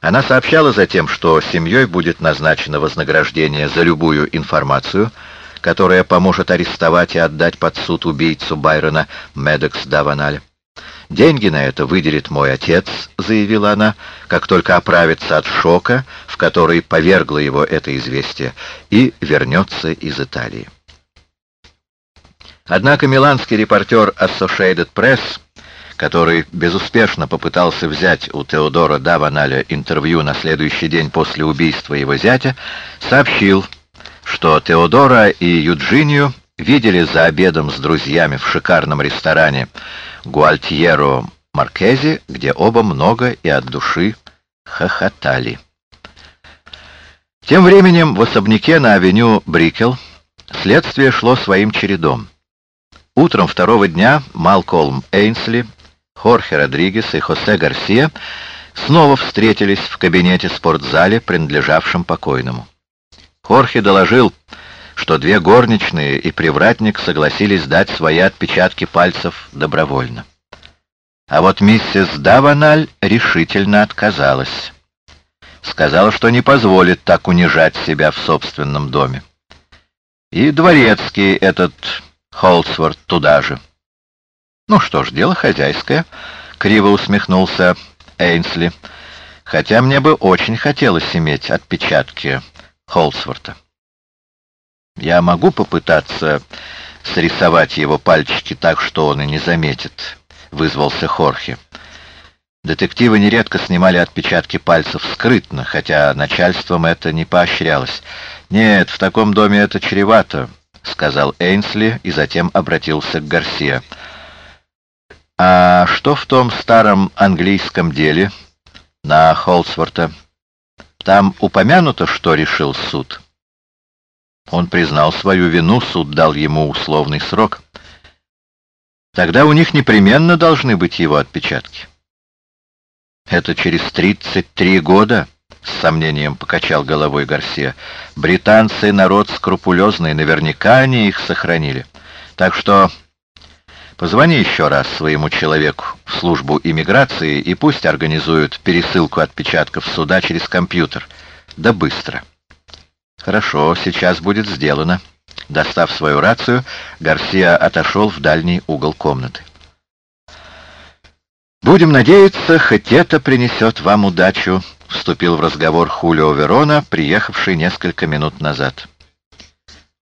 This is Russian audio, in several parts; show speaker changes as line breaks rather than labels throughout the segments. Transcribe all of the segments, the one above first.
Она сообщала затем, что семьей будет назначено вознаграждение за любую информацию, которая поможет арестовать и отдать под суд убийцу Байрона Медекс Даваналь. «Деньги на это выделит мой отец», — заявила она, как только оправится от шока, в который повергло его это известие, и вернется из Италии. Однако миланский репортер Associated Press который безуспешно попытался взять у Теодора Даваналя интервью на следующий день после убийства его зятя, сообщил, что Теодора и Юджинию видели за обедом с друзьями в шикарном ресторане Гуальтьеро Маркези, где оба много и от души хохотали. Тем временем в особняке на авеню Брикел следствие шло своим чередом. Утром второго дня Малкольм Эйнсли Хорхе Родригес и Хосе Гарсия снова встретились в кабинете-спортзале, принадлежавшем покойному. Хорхе доложил, что две горничные и привратник согласились дать свои отпечатки пальцев добровольно. А вот миссис Даваналь решительно отказалась. Сказала, что не позволит так унижать себя в собственном доме. И дворецкий этот Холсворт туда же. «Ну что ж, дело хозяйское», — криво усмехнулся Эйнсли. «Хотя мне бы очень хотелось иметь отпечатки Холсворта. Я могу попытаться срисовать его пальчики так, что он и не заметит», — вызвался Хорхе. Детективы нередко снимали отпечатки пальцев скрытно, хотя начальством это не поощрялось. «Нет, в таком доме это чревато», — сказал Эйнсли и затем обратился к Гарсия. Что в том старом английском деле на Холсворта? Там упомянуто, что решил суд? Он признал свою вину, суд дал ему условный срок. Тогда у них непременно должны быть его отпечатки. Это через 33 года, с сомнением покачал головой Гарсия. Британцы народ скрупулезный, наверняка они их сохранили. Так что Позвони еще раз своему человеку в службу иммиграции и пусть организуют пересылку отпечатков суда через компьютер. Да быстро. Хорошо, сейчас будет сделано. Достав свою рацию, Гарсия отошел в дальний угол комнаты. «Будем надеяться, хоть это принесет вам удачу», — вступил в разговор Хулио Верона, приехавший несколько минут назад.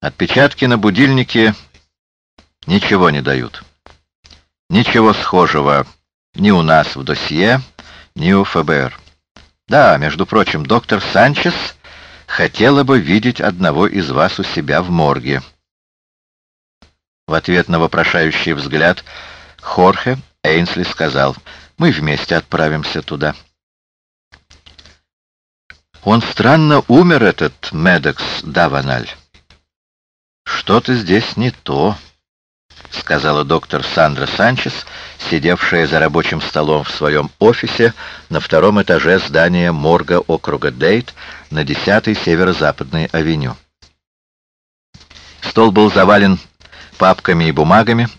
«Отпечатки на будильнике ничего не дают». Ничего схожего ни у нас в досье, ни у ФБР. Да, между прочим, доктор Санчес хотела бы видеть одного из вас у себя в морге. В ответ на вопрошающий взгляд Хорхе Эйнсли сказал, «Мы вместе отправимся туда». Он странно умер, этот Медекс Даваналь. Что-то здесь не то. — сказала доктор Сандра Санчес, сидевшая за рабочим столом в своем офисе на втором этаже здания морга округа Дейт на 10-й северо-западной авеню. Стол был завален папками и бумагами.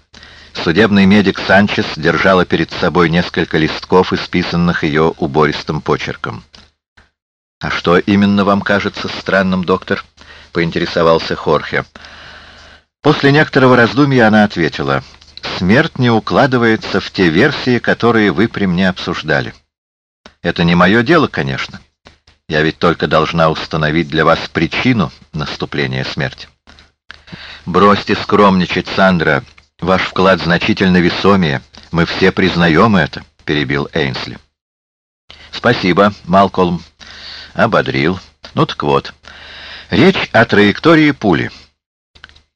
Судебный медик Санчес держала перед собой несколько листков, исписанных ее убористым почерком. «А что именно вам кажется странным, доктор?» — поинтересовался Хорхе. После некоторого раздумья она ответила, «Смерть не укладывается в те версии, которые вы при мне обсуждали. Это не мое дело, конечно. Я ведь только должна установить для вас причину наступления смерти». «Бросьте скромничать, Сандра. Ваш вклад значительно весомее. Мы все признаем это», — перебил Эйнсли. «Спасибо, Малкольм. Ободрил. Ну так вот. Речь о траектории пули».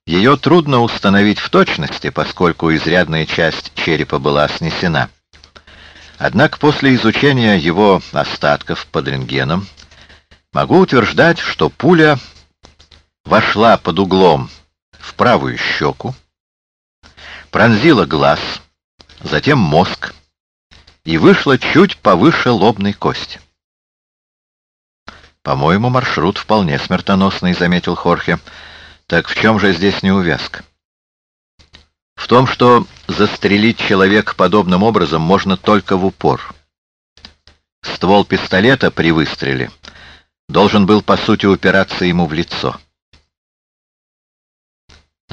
Ее трудно установить в точности, поскольку изрядная часть черепа была снесена. Однако после изучения его остатков под рентгеном могу утверждать, что пуля вошла под углом в правую щеку, пронзила глаз, затем мозг и вышла чуть повыше лобной кости. «По-моему, маршрут вполне смертоносный», — заметил Хорхе. Так в чем же здесь неувязка? В том, что застрелить человека подобным образом можно только в упор. Ствол пистолета при выстреле должен был, по сути, упираться ему в лицо.